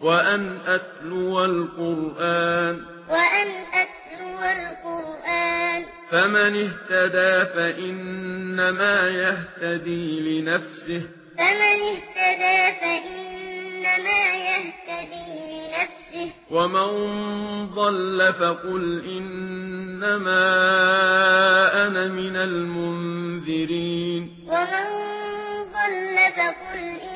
وأن أتلو القرآن وأن أتلو القرآن فمن اهتدى فإنما يهتدي لنفسه فمن اهتدى فإنما يهتدي لنفسه ومن ضل فقل إنما أنا من المنذرين ومن ضل فقل إنما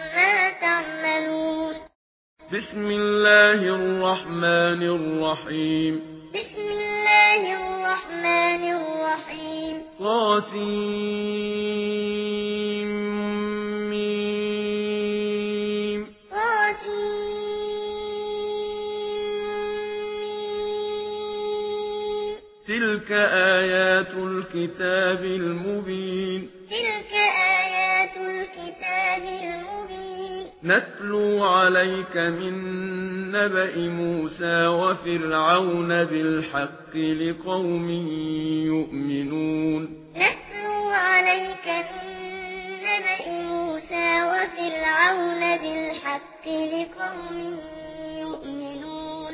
بسم الله الرحمن الرحيم بسم الله الرحمن الرحيم قاسم. م قاسم تلك آيات الكتاب المبين. تلك آيات نتلو عليك من نبأ موسى وفرعون بالحق لقوم يؤمنون. نتلو عليك من نبأ موسى وفرعون بالحق لقوم يؤمنون.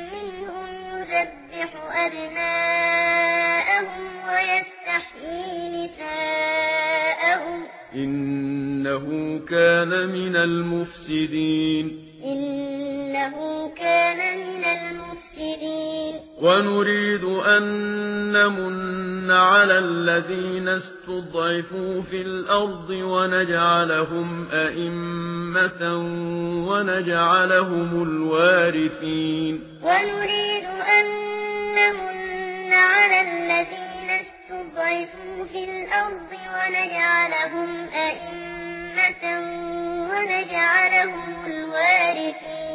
أبناءهم ويستحيي نساءهم إنه كان من المفسدين إنه كان من المفسدين ونريد أن نمن على الذين استضعفوا في الأرض ونجعلهم أئمة ونجعلهم الوارثين ونريد أن على الذين استضعفوا في الأرض ونجعلهم أئمة ونجعلهم الوارثين